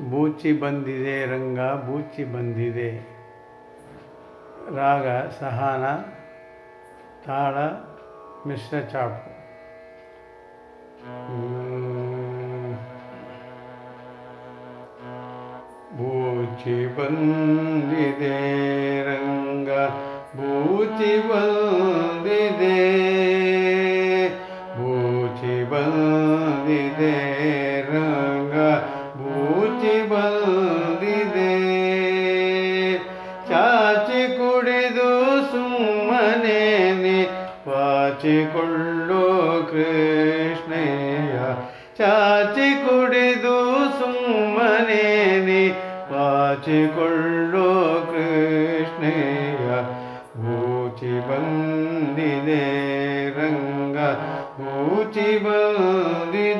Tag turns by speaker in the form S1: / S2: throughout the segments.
S1: ಬೂಚಿ ಬಂದಿದೆ ರಂಗ, ಬೂಚಿ ಬಂದಿದೆ ರಾಗ, ಸಹನ, ತಾಳ, ಮಿಶ್ರ ಚಾಪು. ಬೂಚಿ ಬಂದಿದೆ ರಂಗ, ಬೂಚಿ ಬಂದಿದೆ ಬೂಚಿ ಬಂದಿದೆ ವಾಚಿಕೊಳ್ಳು ಕೃಷ್ಣಯ್ಯ. ಚಾಚಿ ಕುಡಿದು ಸುಮ್ಮನೇನಿ ನೀ ವಾಚಿಕೊಳ್ಳು ಕೃಷ್ಣಯ್ಯ. ಬೂಚಿ ಬಂದಿದೆ ರಂಗ ಬೂಚಿ ಬಂದಿದೆ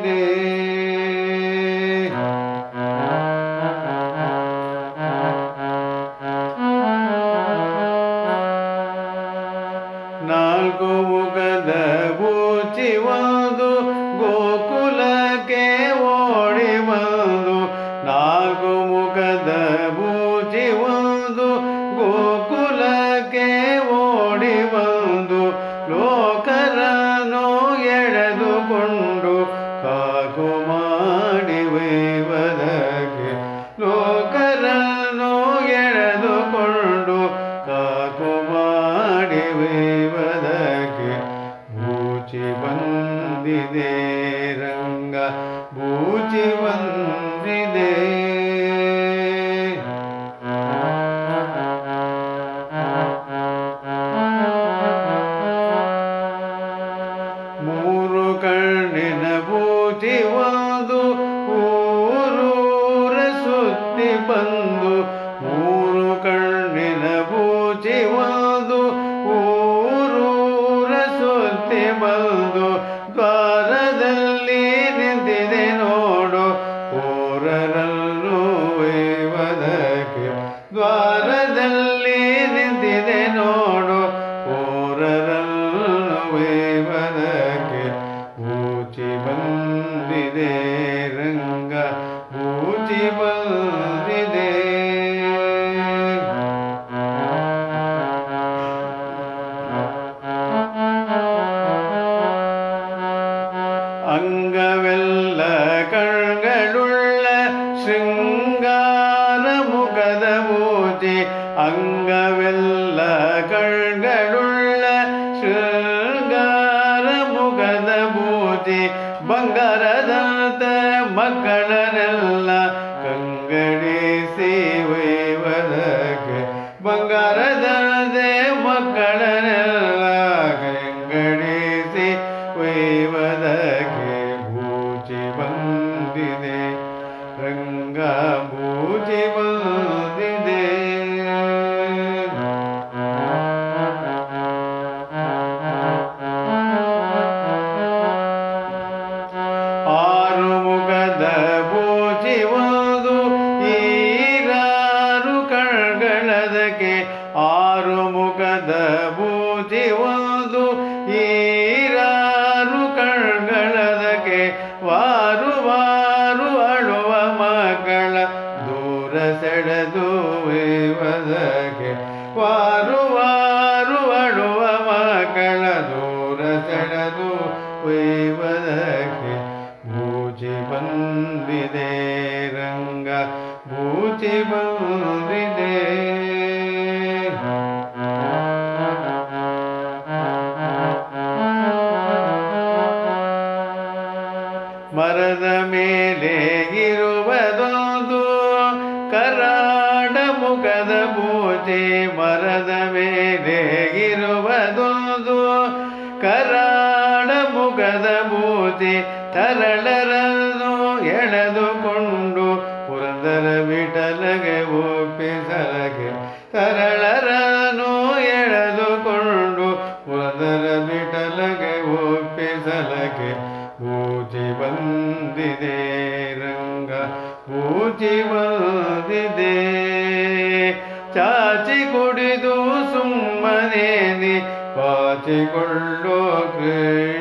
S1: ಬೂಚಿ ಬಂದಿದೆ அங்கவெல்ல ವೈವದಕ್ಕೆ ಬೂಚಿ ಬಂದಿದೆ ರಂಗ ಬೂಚಿ ಬಂದಿದೆ ವೈವದಕ್ಕೆ ವಾರು ವಾರು ಅಳುವ ಮಕ್ಕಳ ದೂರ ಸೆಳೆದು ವೈವದಕ್ಕೆ ಬೂಚಿ ಬಂದಿದೆ ರಂಗ ಬೂಚಿ ಬಂದಿದೆ. ಮುಖದ ಪೂಜೆ ಮರದ ಮೇಲೆ ಇರುವುದೊಂದು. ಕರಾಡ ಮುಖದ ಪೂಜೆ ತರಳರನ್ನು ಎಳೆದುಕೊಂಡು ಪುರಂದರ ಬಿಟ್ಟಲಗೆ ಒಪ್ಪಿಸಲಗೆ ತರಳರನ್ನು ಚಾಚಿ ಕುಡಿದು ಸುಮ್ಮನೆ ಪಾಚಿಕೊಳ್ಳೋ ಕೃಷ್ಣ